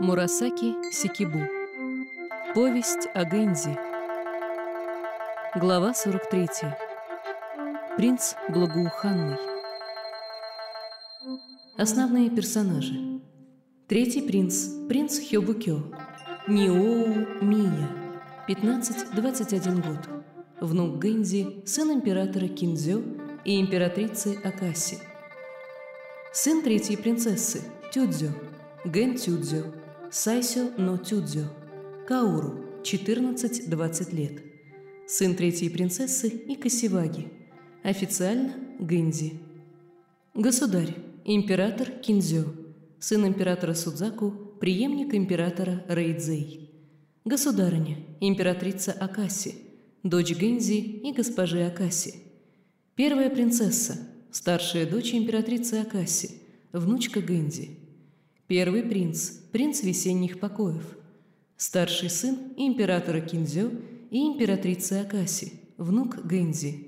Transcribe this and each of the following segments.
Мурасаки Сикибу. Повесть о Гэнзи. Глава 43. Принц Благоуханный. Основные персонажи. Третий принц, принц Хёбукё. Ниоу Мия, 15-21 год. Внук Гэнзи, сын императора Кинзё и императрицы Акаси. Сын третьей принцессы, Тюдзё, Ген Тюдзё, Сайсё но Тюдзё, Кауру, 14-20 лет. Сын третьей принцессы и Касиваги. Официально Гэнзи. Государь, император Кинзё, сын императора Судзаку, преемник императора Рейдзей. Государыня, императрица Акаси, дочь Гэнзи и госпожи Акаси. Первая принцесса, старшая дочь императрицы Акаси, внучка Гэнзи. Первый принц, принц весенних покоев. Старший сын императора Кинзё и императрицы Акаси, внук Гэнзи.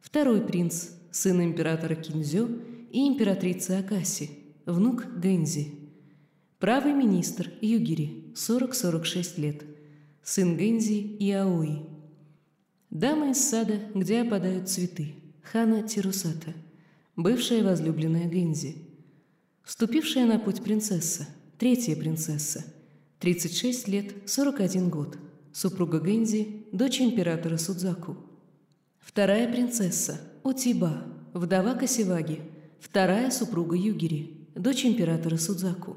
Второй принц, сын императора Кинзё и императрицы Акаси, внук Гэнзи. Правый министр Югири, 40-46 лет, сын Гэнзи и Аои. Дама из сада, где опадают цветы, Хана Тирусата, бывшая возлюбленная Гэнзи – Вступившая на путь принцесса, третья принцесса, 36 лет, 41 год, супруга Гэнзи, дочь императора Судзаку. Вторая принцесса, Утиба, вдова Касиваги, вторая супруга Югири, дочь императора Судзаку.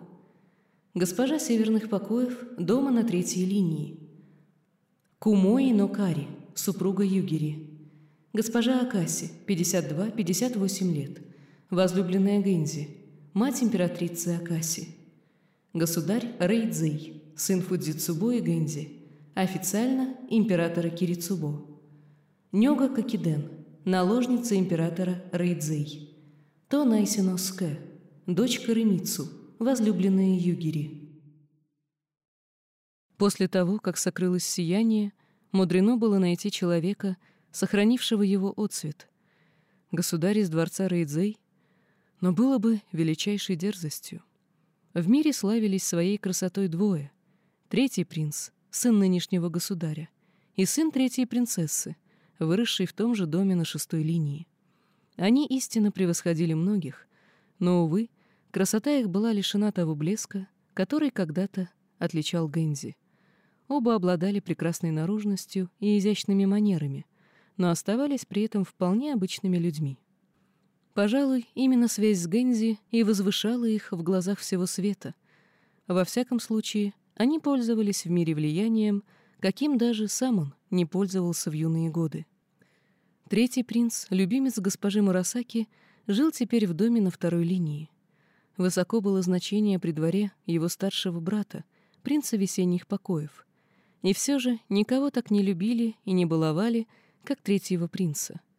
Госпожа северных покоев, дома на третьей линии. Кумои Нокари, супруга Югири. Госпожа Акаси, 52-58 лет, возлюбленная Гэнзи, мать императрицы Акаси. Государь Рейдзей, сын Фудзицубо и Гэнзи, официально императора Кирицубо. Нёга Кокиден, наложница императора Рейдзей. То Найсиноске, дочь Каремицу, возлюбленная Югири. После того, как сокрылось сияние, мудрено было найти человека, сохранившего его отцвет. Государь из дворца Рейдзей но было бы величайшей дерзостью. В мире славились своей красотой двое. Третий принц, сын нынешнего государя, и сын третьей принцессы, выросший в том же доме на шестой линии. Они истинно превосходили многих, но, увы, красота их была лишена того блеска, который когда-то отличал Гэнзи. Оба обладали прекрасной наружностью и изящными манерами, но оставались при этом вполне обычными людьми. Пожалуй, именно связь с Гэнзи и возвышала их в глазах всего света. Во всяком случае, они пользовались в мире влиянием, каким даже сам он не пользовался в юные годы. Третий принц, любимец госпожи Мурасаки, жил теперь в доме на второй линии. Высоко было значение при дворе его старшего брата, принца весенних покоев. И все же никого так не любили и не баловали, как третьего принца —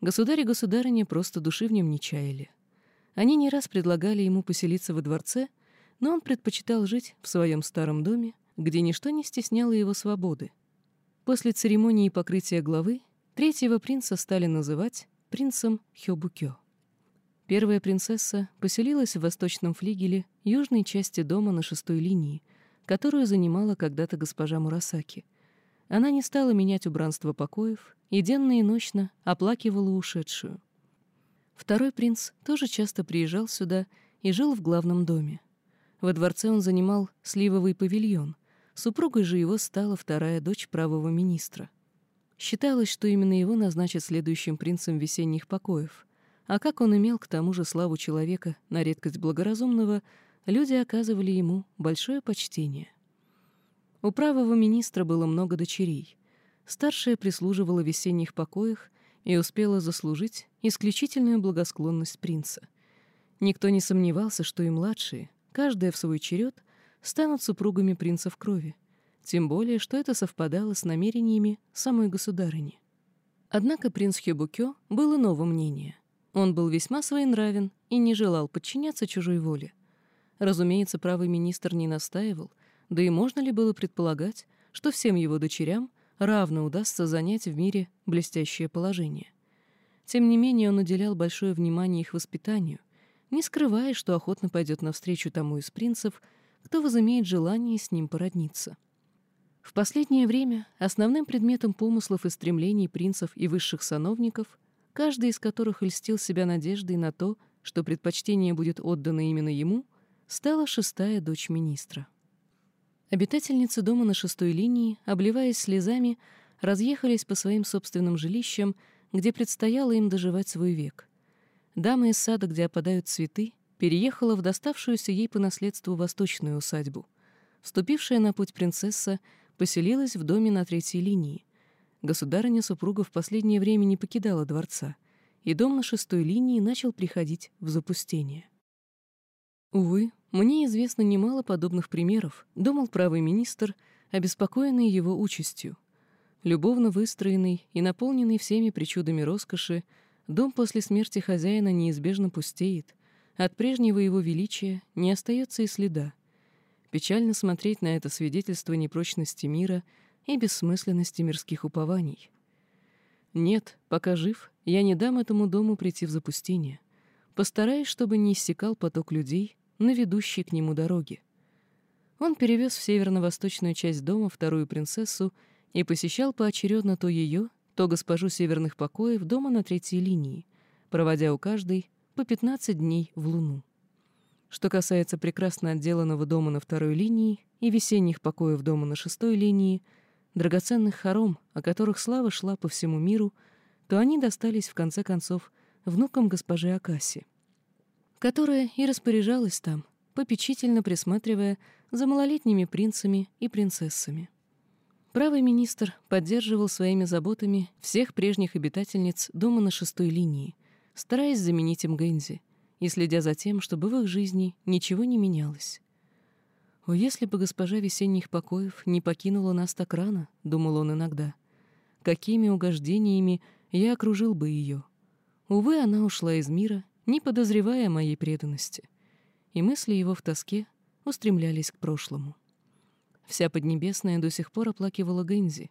Государь и государыня просто души в нем не чаяли. Они не раз предлагали ему поселиться во дворце, но он предпочитал жить в своем старом доме, где ничто не стесняло его свободы. После церемонии покрытия главы третьего принца стали называть принцем Хёбукё. Первая принцесса поселилась в восточном флигеле южной части дома на шестой линии, которую занимала когда-то госпожа Мурасаки. Она не стала менять убранство покоев и денно и ночно оплакивала ушедшую. Второй принц тоже часто приезжал сюда и жил в главном доме. Во дворце он занимал сливовый павильон, супругой же его стала вторая дочь правого министра. Считалось, что именно его назначат следующим принцем весенних покоев, а как он имел к тому же славу человека на редкость благоразумного, люди оказывали ему большое почтение. У правого министра было много дочерей — Старшая прислуживала в весенних покоях и успела заслужить исключительную благосклонность принца. Никто не сомневался, что и младшие, каждая в свой черед, станут супругами принца в крови, тем более, что это совпадало с намерениями самой государыни. Однако принц Хёбукё было иного мнения. Он был весьма своенравен и не желал подчиняться чужой воле. Разумеется, правый министр не настаивал, да и можно ли было предполагать, что всем его дочерям равно удастся занять в мире блестящее положение. Тем не менее, он уделял большое внимание их воспитанию, не скрывая, что охотно пойдет навстречу тому из принцев, кто возымеет желание с ним породниться. В последнее время основным предметом помыслов и стремлений принцев и высших сановников, каждый из которых льстил себя надеждой на то, что предпочтение будет отдано именно ему, стала шестая дочь министра. Обитательницы дома на шестой линии, обливаясь слезами, разъехались по своим собственным жилищам, где предстояло им доживать свой век. Дама из сада, где опадают цветы, переехала в доставшуюся ей по наследству восточную усадьбу. Вступившая на путь принцесса поселилась в доме на третьей линии. Государыня-супруга в последнее время не покидала дворца, и дом на шестой линии начал приходить в запустение. Увы, мне известно немало подобных примеров, думал правый министр, обеспокоенный его участью. Любовно выстроенный и наполненный всеми причудами роскоши, Дом после смерти хозяина неизбежно пустеет, от прежнего его величия не остается и следа. Печально смотреть на это свидетельство непрочности мира и бессмысленности мирских упований. Нет, пока жив, я не дам этому дому прийти в запустение. Постараюсь, чтобы не иссякал поток людей на ведущей к нему дороге. Он перевез в северно-восточную часть дома вторую принцессу и посещал поочередно то ее, то госпожу северных покоев дома на третьей линии, проводя у каждой по 15 дней в луну. Что касается прекрасно отделанного дома на второй линии и весенних покоев дома на шестой линии, драгоценных хором, о которых слава шла по всему миру, то они достались в конце концов внукам госпожи Акаси, которая и распоряжалась там, попечительно присматривая за малолетними принцами и принцессами. Правый министр поддерживал своими заботами всех прежних обитательниц дома на шестой линии, стараясь заменить им Гэнзи и следя за тем, чтобы в их жизни ничего не менялось. «О, если бы госпожа весенних покоев не покинула нас так рано», — думал он иногда, — «какими угождениями я окружил бы ее? Увы, она ушла из мира, не подозревая моей преданности». И мысли его в тоске устремлялись к прошлому. Вся Поднебесная до сих пор оплакивала Гэнзи.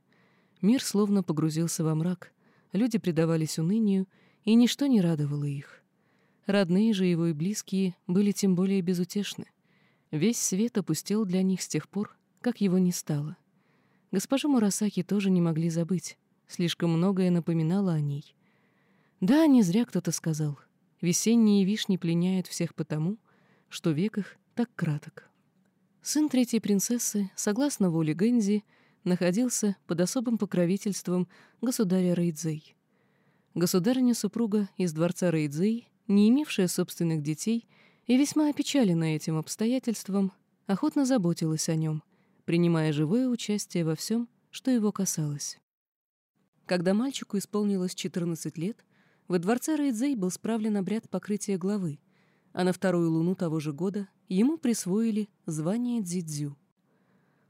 Мир словно погрузился во мрак, люди предавались унынию, и ничто не радовало их. Родные же его и близкие были тем более безутешны. Весь свет опустел для них с тех пор, как его не стало. Госпожу Мурасаки тоже не могли забыть, слишком многое напоминало о ней. Да, не зря кто-то сказал, весенние вишни пленяют всех потому, что век их так краток. Сын третьей принцессы, согласно воле Гэнзи, находился под особым покровительством государя Рейдзей. Государыня-супруга из дворца Рейдзей, не имевшая собственных детей и весьма опечаленная этим обстоятельством, охотно заботилась о нем, принимая живое участие во всем, что его касалось. Когда мальчику исполнилось 14 лет, во дворце Рейдзей был справлен обряд покрытия главы, а на вторую луну того же года ему присвоили звание дзидзю.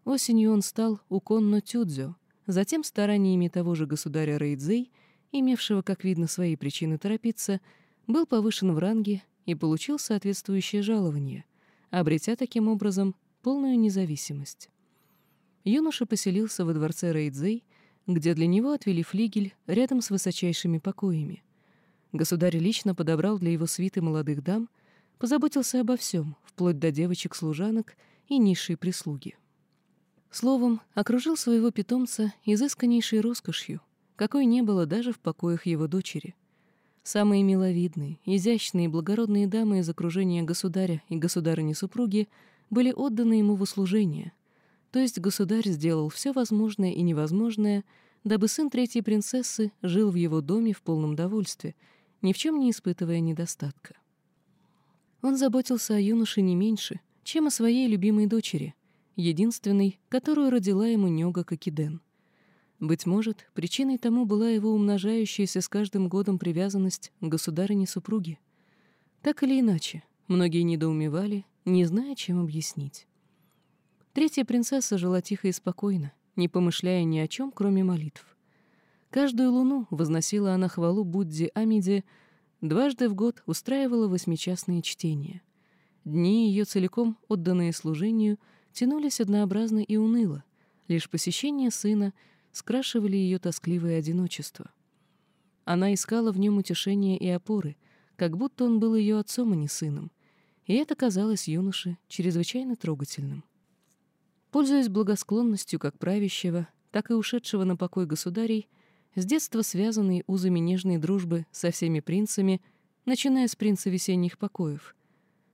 Осенью он стал уконно тюдзю, затем стараниями того же государя Рейдзей, имевшего, как видно, свои причины торопиться, был повышен в ранге и получил соответствующее жалование, обретя таким образом полную независимость. Юноша поселился во дворце Рейдзей, где для него отвели флигель рядом с высочайшими покоями. Государь лично подобрал для его свиты молодых дам — позаботился обо всем, вплоть до девочек-служанок и низшей прислуги. Словом, окружил своего питомца изысканнейшей роскошью, какой не было даже в покоях его дочери. Самые миловидные, изящные и благородные дамы из окружения государя и государыни-супруги были отданы ему в услужение, то есть государь сделал все возможное и невозможное, дабы сын третьей принцессы жил в его доме в полном довольстве, ни в чем не испытывая недостатка. Он заботился о юноше не меньше, чем о своей любимой дочери, единственной, которую родила ему Нёга Кокиден. Быть может, причиной тому была его умножающаяся с каждым годом привязанность к государыне-супруге. Так или иначе, многие недоумевали, не зная, чем объяснить. Третья принцесса жила тихо и спокойно, не помышляя ни о чем, кроме молитв. Каждую луну возносила она хвалу Будде Амиде, Дважды в год устраивала восьмичастные чтения. Дни ее целиком, отданные служению, тянулись однообразно и уныло, лишь посещение сына скрашивали ее тоскливое одиночество. Она искала в нем утешения и опоры, как будто он был ее отцом, а не сыном, и это казалось юноше чрезвычайно трогательным. Пользуясь благосклонностью как правящего, так и ушедшего на покой государей, с детства связанный узами нежной дружбы со всеми принцами, начиная с принца весенних покоев,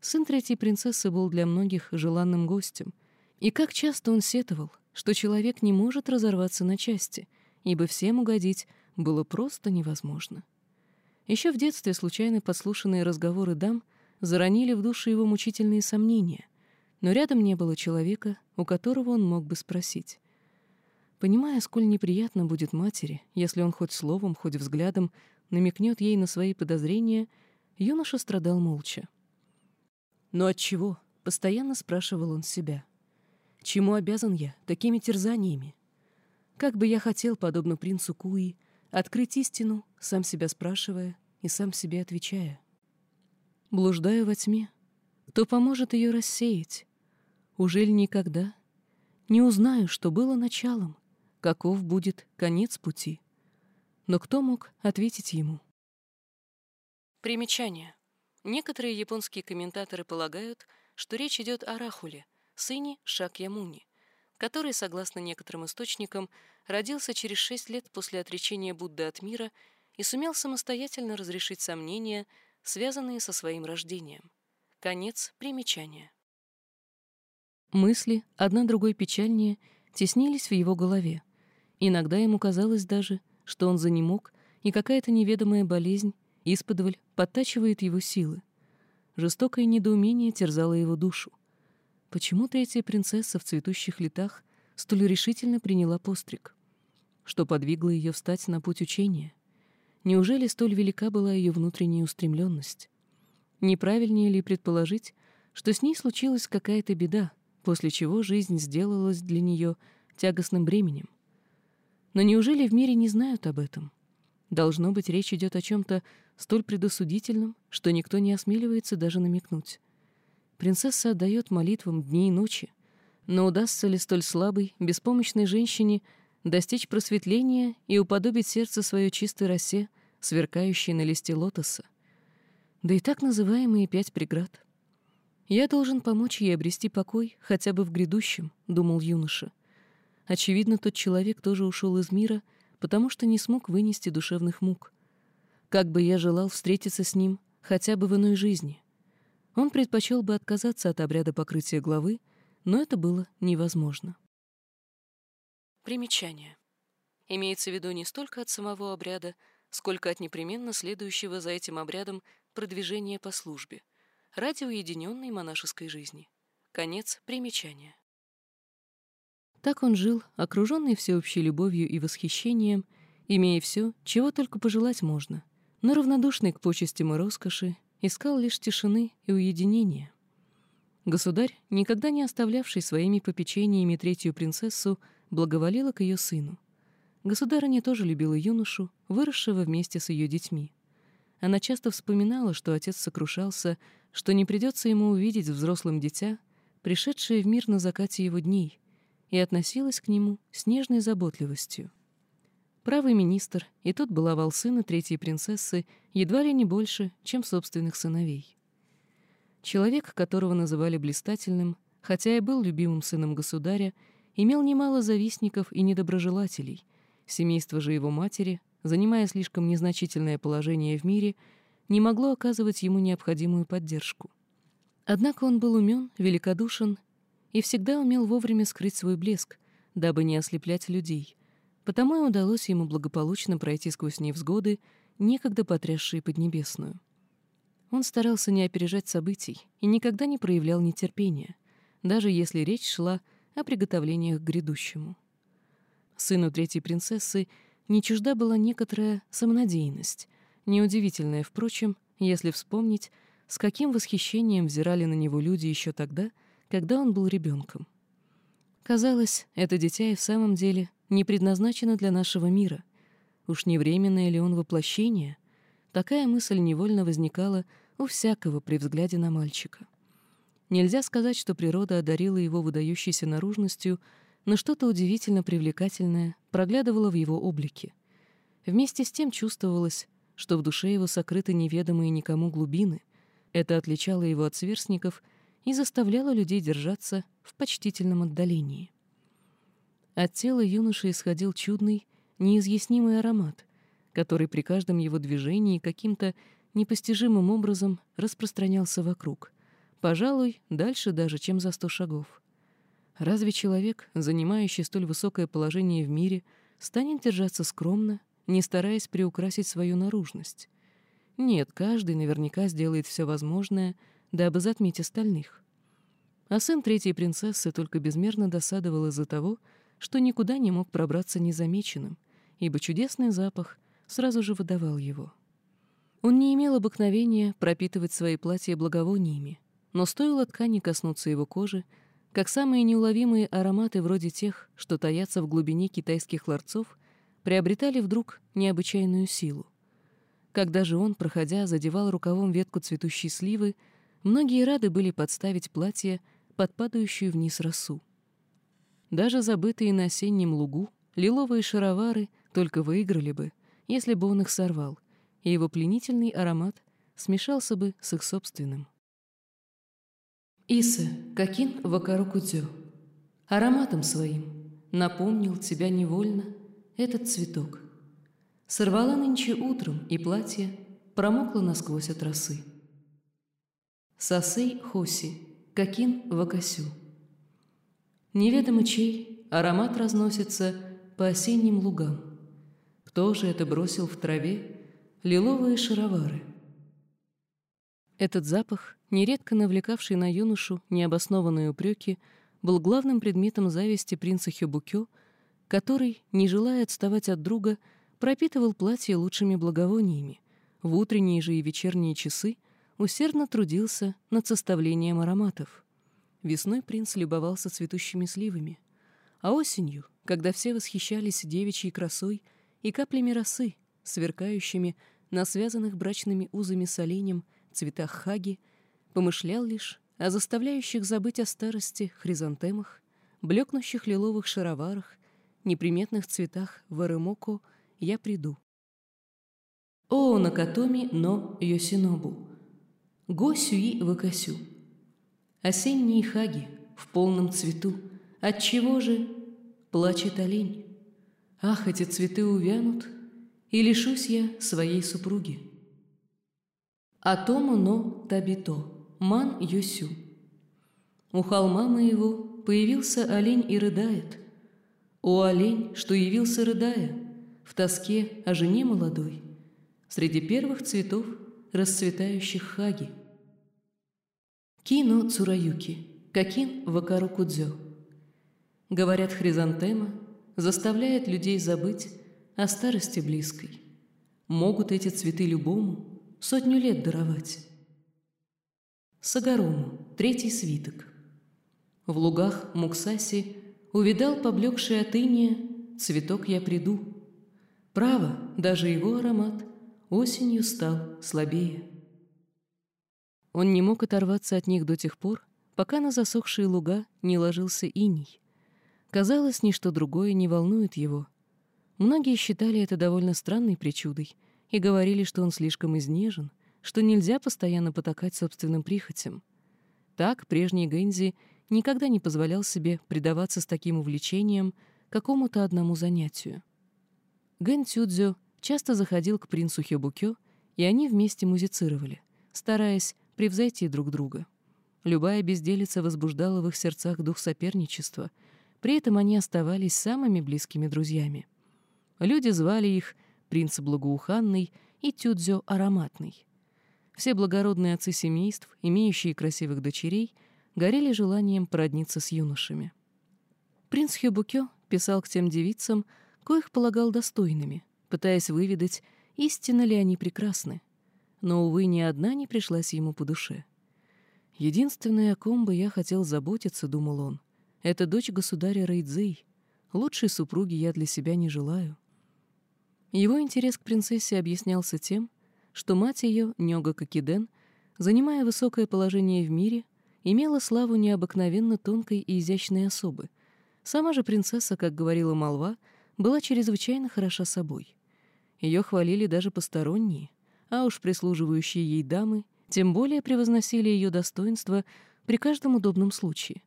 сын третьей принцессы был для многих желанным гостем, и как часто он сетовал, что человек не может разорваться на части, ибо всем угодить было просто невозможно. Еще в детстве случайно подслушанные разговоры дам заронили в душу его мучительные сомнения, но рядом не было человека, у которого он мог бы спросить. Понимая, сколь неприятно будет матери, если он хоть словом, хоть взглядом намекнет ей на свои подозрения, юноша страдал молча. «Но от чего?» — постоянно спрашивал он себя. «Чему обязан я такими терзаниями? Как бы я хотел, подобно принцу Куи, открыть истину, сам себя спрашивая и сам себе отвечая. Блуждаю во тьме, кто поможет ее рассеять? Ужель никогда не узнаю, что было началом, каков будет конец пути? Но кто мог ответить ему? Примечание. Некоторые японские комментаторы полагают, что речь идет о Рахуле, сыне Шакьямуни, который, согласно некоторым источникам, родился через шесть лет после отречения Будды от мира и сумел самостоятельно разрешить сомнения, связанные со своим рождением. Конец примечания. Мысли, одна другой печальнее, теснились в его голове. Иногда ему казалось даже, что он занемог, и какая-то неведомая болезнь исподволь подтачивает его силы. Жестокое недоумение терзало его душу. Почему третья принцесса в цветущих летах столь решительно приняла постриг? Что подвигло ее встать на путь учения? Неужели столь велика была ее внутренняя устремленность? Неправильнее ли предположить, что с ней случилась какая-то беда, после чего жизнь сделалась для нее тягостным бременем? Но неужели в мире не знают об этом? Должно быть, речь идет о чем-то столь предосудительном, что никто не осмеливается даже намекнуть. Принцесса отдает молитвам дни и ночи, но удастся ли столь слабой, беспомощной женщине достичь просветления и уподобить сердце свое чистой росе, сверкающей на листе лотоса? Да и так называемые пять преград. «Я должен помочь ей обрести покой хотя бы в грядущем», — думал юноша. Очевидно, тот человек тоже ушел из мира, потому что не смог вынести душевных мук. Как бы я желал встретиться с ним хотя бы в иной жизни. Он предпочел бы отказаться от обряда покрытия головы, но это было невозможно. Примечание. Имеется в виду не столько от самого обряда, сколько от непременно следующего за этим обрядом продвижения по службе, ради уединенной монашеской жизни. Конец примечания. Так он жил, окруженный всеобщей любовью и восхищением, имея все, чего только пожелать можно, но равнодушный к почестям и роскоши, искал лишь тишины и уединения. Государь, никогда не оставлявший своими попечениями третью принцессу, благоволила к ее сыну. Государыня тоже любила юношу, выросшего вместе с ее детьми. Она часто вспоминала, что отец сокрушался, что не придется ему увидеть взрослым дитя, пришедшее в мир на закате его дней, и относилась к нему с нежной заботливостью. Правый министр и тот баловал сына третьей принцессы едва ли не больше, чем собственных сыновей. Человек, которого называли блистательным, хотя и был любимым сыном государя, имел немало завистников и недоброжелателей. Семейство же его матери, занимая слишком незначительное положение в мире, не могло оказывать ему необходимую поддержку. Однако он был умен, великодушен и всегда умел вовремя скрыть свой блеск, дабы не ослеплять людей — Потому и удалось ему благополучно пройти сквозь невзгоды, некогда потрясшие Поднебесную. Он старался не опережать событий и никогда не проявлял нетерпения, даже если речь шла о приготовлениях к грядущему. Сыну третьей принцессы не чужда была некоторая самонадеянность, неудивительная, впрочем, если вспомнить, с каким восхищением взирали на него люди еще тогда, когда он был ребенком. Казалось, это дитя и в самом деле не предназначено для нашего мира. Уж не временное ли он воплощение? Такая мысль невольно возникала у всякого при взгляде на мальчика. Нельзя сказать, что природа одарила его выдающейся наружностью, но что-то удивительно привлекательное проглядывало в его облике. Вместе с тем чувствовалось, что в душе его сокрыты неведомые никому глубины. Это отличало его от сверстников и заставляло людей держаться в почтительном отдалении. От тела юноши исходил чудный, неизъяснимый аромат, который при каждом его движении каким-то непостижимым образом распространялся вокруг, пожалуй, дальше даже, чем за сто шагов. Разве человек, занимающий столь высокое положение в мире, станет держаться скромно, не стараясь приукрасить свою наружность? Нет, каждый наверняка сделает все возможное, дабы затмить остальных. А сын третьей принцессы только безмерно досадовал из-за того, что никуда не мог пробраться незамеченным, ибо чудесный запах сразу же выдавал его. Он не имел обыкновения пропитывать свои платья благовониями, но стоило ткани коснуться его кожи, как самые неуловимые ароматы вроде тех, что таятся в глубине китайских ларцов, приобретали вдруг необычайную силу. Когда же он, проходя, задевал рукавом ветку цветущей сливы, многие рады были подставить платье под падающую вниз росу. Даже забытые на осеннем лугу лиловые шаровары только выиграли бы, если бы он их сорвал, и его пленительный аромат смешался бы с их собственным. Иса, Какин Вакарукудзё, ароматом своим напомнил тебя невольно этот цветок. Сорвала нынче утром, и платье промокло насквозь от росы. Сасей Хоси, Какин Вакасю. Неведомо чей аромат разносится по осенним лугам. Кто же это бросил в траве лиловые шаровары? Этот запах, нередко навлекавший на юношу необоснованные упреки, был главным предметом зависти принца Хёбукё, который, не желая отставать от друга, пропитывал платье лучшими благовониями, в утренние же и вечерние часы усердно трудился над составлением ароматов. Весной принц любовался цветущими сливами, а осенью, когда все восхищались девичьей красой и каплями росы, сверкающими на связанных брачными узами с оленем цветах хаги, помышлял лишь о заставляющих забыть о старости хризантемах, блекнущих лиловых шароварах, неприметных цветах варемоко «Я приду». «О, Накатоми но Йосинобу! Го сюи вакасю!» Осенние хаги в полном цвету. Отчего же плачет олень? Ах, эти цветы увянут, и лишусь я своей супруги. Атому но табито, ман Йосю. У холма моего появился олень и рыдает. О, олень, что явился рыдая, в тоске о жене молодой, среди первых цветов расцветающих хаги. Кино Цураюки, Какин Вакару Кудзё. Говорят, хризантема заставляет людей забыть о старости близкой. Могут эти цветы любому сотню лет даровать. Сагарому, третий свиток. В лугах Муксаси увидал поблекший от цветок я приду. Право, даже его аромат осенью стал слабее. Он не мог оторваться от них до тех пор, пока на засохшие луга не ложился иней. Казалось, ничто другое не волнует его. Многие считали это довольно странной причудой и говорили, что он слишком изнежен, что нельзя постоянно потакать собственным прихотям. Так прежний Гэнзи никогда не позволял себе предаваться с таким увлечением какому-то одному занятию. Гэн Цюдзё часто заходил к принцу Хёбукё, и они вместе музицировали, стараясь превзойти друг друга. Любая безделица возбуждала в их сердцах дух соперничества, при этом они оставались самыми близкими друзьями. Люди звали их «Принц Благоуханный» и «Тюдзё Ароматный». Все благородные отцы семейств, имеющие красивых дочерей, горели желанием породниться с юношами. Принц Хёбукё писал к тем девицам, коих полагал достойными, пытаясь выведать, истинно ли они прекрасны — но, увы, ни одна не пришлась ему по душе. «Единственное, о ком бы я хотел заботиться, — думал он, — это дочь государя Рейдзей. Лучшей супруги я для себя не желаю». Его интерес к принцессе объяснялся тем, что мать ее, Нёга Кокиден, занимая высокое положение в мире, имела славу необыкновенно тонкой и изящной особы. Сама же принцесса, как говорила молва, была чрезвычайно хороша собой. Ее хвалили даже посторонние, а уж прислуживающие ей дамы тем более превозносили ее достоинство при каждом удобном случае.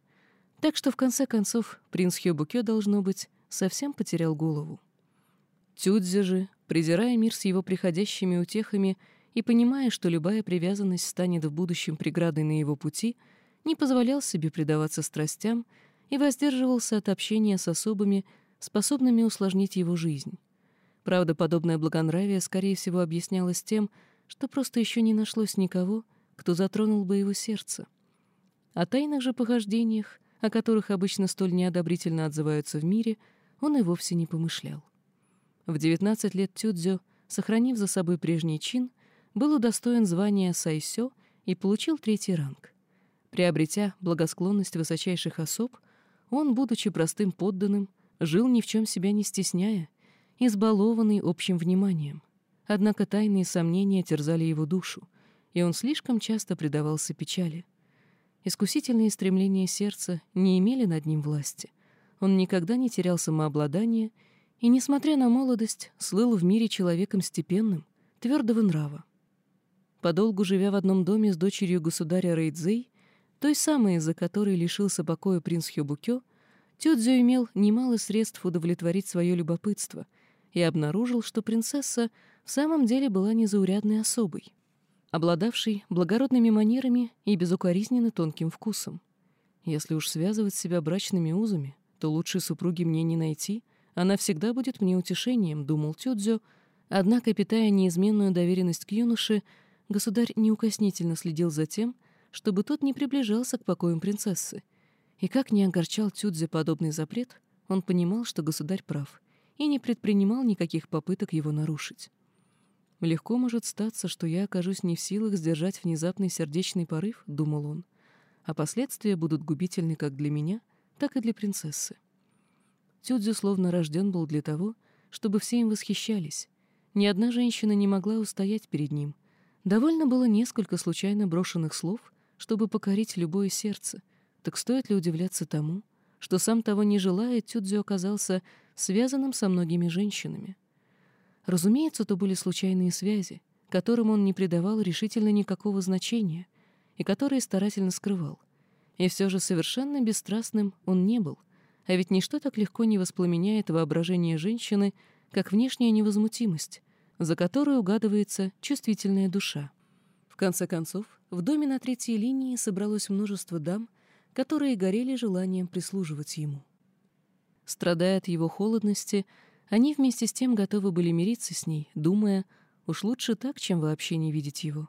Так что, в конце концов, принц Хёбукё, должно быть, совсем потерял голову. Тюдзи же, презирая мир с его приходящими утехами и понимая, что любая привязанность станет в будущем преградой на его пути, не позволял себе предаваться страстям и воздерживался от общения с особыми, способными усложнить его жизнь. Правда, подобное благонравие, скорее всего, объяснялось тем, что просто еще не нашлось никого, кто затронул бы его сердце. О тайных же похождениях, о которых обычно столь неодобрительно отзываются в мире, он и вовсе не помышлял. В 19 лет Тюдзё, сохранив за собой прежний чин, был удостоен звания Сайсё и получил третий ранг. Приобретя благосклонность высочайших особ, он, будучи простым подданным, жил ни в чем себя не стесняя, избалованный общим вниманием. Однако тайные сомнения терзали его душу, и он слишком часто предавался печали. Искусительные стремления сердца не имели над ним власти. Он никогда не терял самообладание и, несмотря на молодость, слыл в мире человеком степенным, твердого нрава. Подолгу живя в одном доме с дочерью государя Рейдзей, той самой, из-за которой лишился покоя принц Хёбукё, Тёдзё имел немало средств удовлетворить свое любопытство и обнаружил, что принцесса в самом деле была незаурядной особой, обладавшей благородными манерами и безукоризненно тонким вкусом. Если уж связывать себя брачными узами, то лучшей супруги мне не найти, она всегда будет мне утешением, думал Тюдзё, однако, питая неизменную доверенность к юноше, государь неукоснительно следил за тем, чтобы тот не приближался к покоям принцессы. И как не огорчал Тюдзе подобный запрет, он понимал, что государь прав, и не предпринимал никаких попыток его нарушить. «Легко может статься, что я окажусь не в силах сдержать внезапный сердечный порыв», — думал он, «а последствия будут губительны как для меня, так и для принцессы». Тюдзю словно рожден был для того, чтобы все им восхищались. Ни одна женщина не могла устоять перед ним. Довольно было несколько случайно брошенных слов, чтобы покорить любое сердце. Так стоит ли удивляться тому, что сам того не желая, Тюдзю оказался связанным со многими женщинами? Разумеется, то были случайные связи, которым он не придавал решительно никакого значения и которые старательно скрывал. И все же совершенно бесстрастным он не был, а ведь ничто так легко не воспламеняет воображение женщины, как внешняя невозмутимость, за которой угадывается чувствительная душа. В конце концов, в доме на третьей линии собралось множество дам, которые горели желанием прислуживать ему. Страдая от его холодности, они вместе с тем готовы были мириться с ней, думая, уж лучше так, чем вообще не видеть его.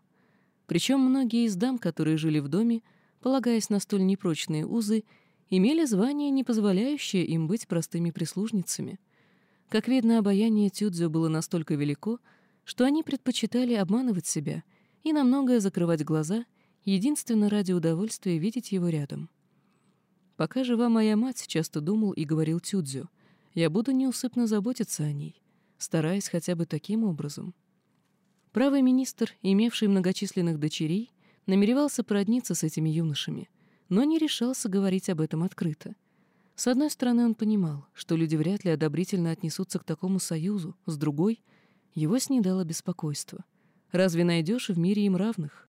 Причем многие из дам, которые жили в доме, полагаясь на столь непрочные узы, имели звание, не позволяющее им быть простыми прислужницами. Как видно, обаяние Тюдзю было настолько велико, что они предпочитали обманывать себя и на многое закрывать глаза, единственно ради удовольствия видеть его рядом. Пока жива моя мать, часто думал и говорил Тюдзю, я буду неусыпно заботиться о ней, стараясь хотя бы таким образом. Правый министр, имевший многочисленных дочерей, намеревался породниться с этими юношами, но не решался говорить об этом открыто. С одной стороны, он понимал, что люди вряд ли одобрительно отнесутся к такому союзу, с другой — его снедало беспокойство. Разве найдешь в мире им равных?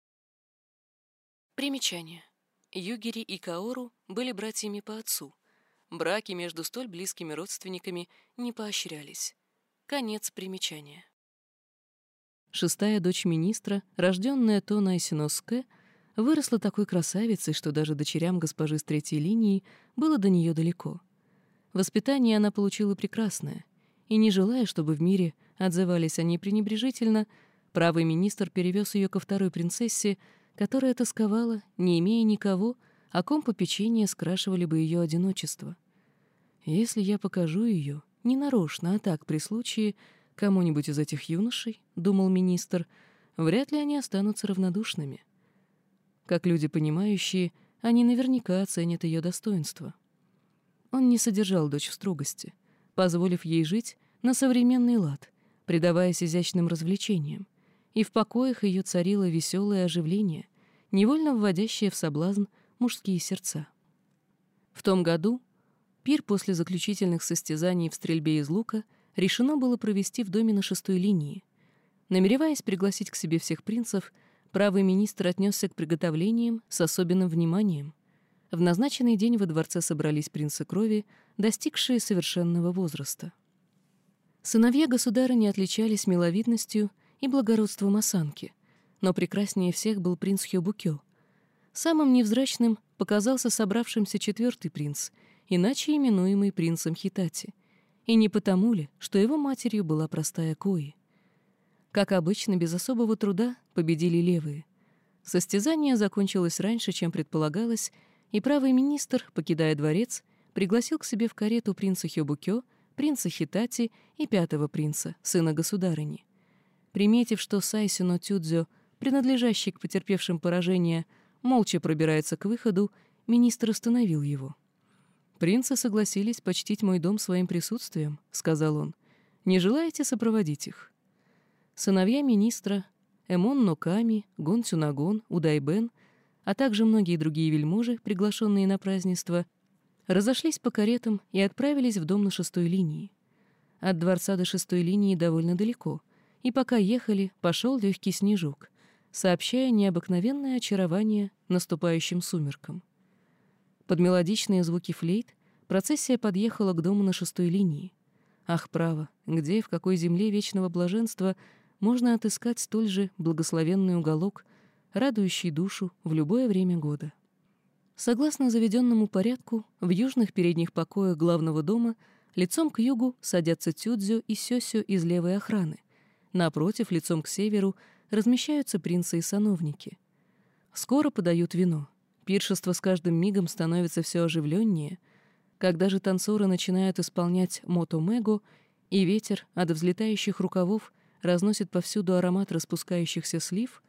Примечание. Югири и Каору были братьями по отцу — Браки между столь близкими родственниками не поощрялись. Конец примечания. Шестая дочь министра, рожденная Тона Исиноске, выросла такой красавицей, что даже дочерям госпожи с третьей линии было до нее далеко. Воспитание она получила прекрасное, и, не желая, чтобы в мире отзывались о ней пренебрежительно, правый министр перевез ее ко второй принцессе, которая тосковала, не имея никого, о ком попечение скрашивали бы ее одиночество. Если я покажу ее, не нарочно, а так при случае, кому-нибудь из этих юношей, — думал министр, — вряд ли они останутся равнодушными. Как люди понимающие, они наверняка оценят ее достоинство. Он не содержал дочь в строгости, позволив ей жить на современный лад, предаваясь изящным развлечениям, и в покоях ее царило веселое оживление, невольно вводящее в соблазн мужские сердца. В том году Пир после заключительных состязаний в стрельбе из лука решено было провести в доме на шестой линии. Намереваясь пригласить к себе всех принцев, правый министр отнесся к приготовлениям с особенным вниманием. В назначенный день во дворце собрались принцы крови, достигшие совершенного возраста. Сыновья государа не отличались миловидностью и благородством осанки, но прекраснее всех был принц Хёбукё. Самым невзрачным показался собравшимся четвертый принц, иначе именуемый принцем Хитати. И не потому ли, что его матерью была простая Кои. Как обычно, без особого труда победили левые. Состязание закончилось раньше, чем предполагалось, и правый министр, покидая дворец, пригласил к себе в карету принца Хёбукё принца Хитати и пятого принца, сына государыни. Приметив, что Сайсино Тюдзё, принадлежащий к потерпевшим поражение, молча пробирается к выходу, министр остановил его. «Принцы согласились почтить мой дом своим присутствием», — сказал он. «Не желаете сопроводить их?» Сыновья министра, Эмон Ноками, Гон Цюнагон, Удайбен, а также многие другие вельможи, приглашенные на празднество, разошлись по каретам и отправились в дом на шестой линии. От дворца до шестой линии довольно далеко, и пока ехали, пошел легкий снежок, сообщая необыкновенное очарование наступающим сумеркам. Под мелодичные звуки флейт процессия подъехала к дому на шестой линии. Ах, право, где, в какой земле вечного блаженства можно отыскать столь же благословенный уголок, радующий душу в любое время года? Согласно заведенному порядку, в южных передних покоях главного дома лицом к югу садятся Тюдзю и Сёсю из левой охраны. Напротив, лицом к северу, размещаются принцы и сановники. Скоро подают вино. Пиршество с каждым мигом становится все оживленнее. Когда же танцоры начинают исполнять мото-мего, и ветер от взлетающих рукавов разносит повсюду аромат распускающихся слив,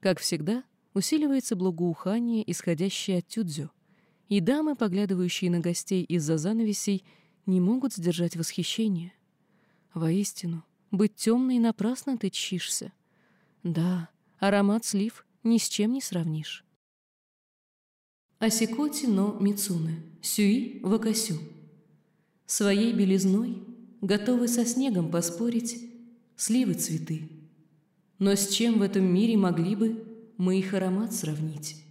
как всегда, усиливается благоухание, исходящее от тюдзю, и дамы, поглядывающие на гостей из-за занавесей, не могут сдержать восхищение. Воистину, быть темной напрасно ты чишься. Да, аромат слив ни с чем не сравнишь. Асикоти но Мицуны, Сюи Вакасю. Своей белизной готовы со снегом поспорить сливы цветы. Но с чем в этом мире могли бы мы их аромат сравнить.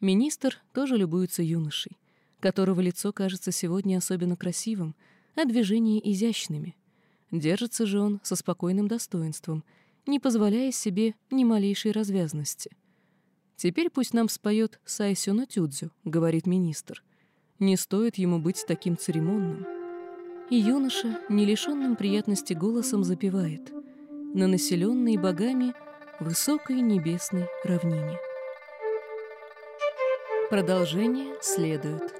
Министр тоже любуется юношей, которого лицо кажется сегодня особенно красивым, а движения изящными. Держится же он со спокойным достоинством, не позволяя себе ни малейшей развязности. «Теперь пусть нам споет Сайсюно Тюдзю», — говорит министр. «Не стоит ему быть таким церемонным». И юноша, не лишенным приятности голосом, запевает. На населенные богами — высокой небесной равнине. Продолжение следует.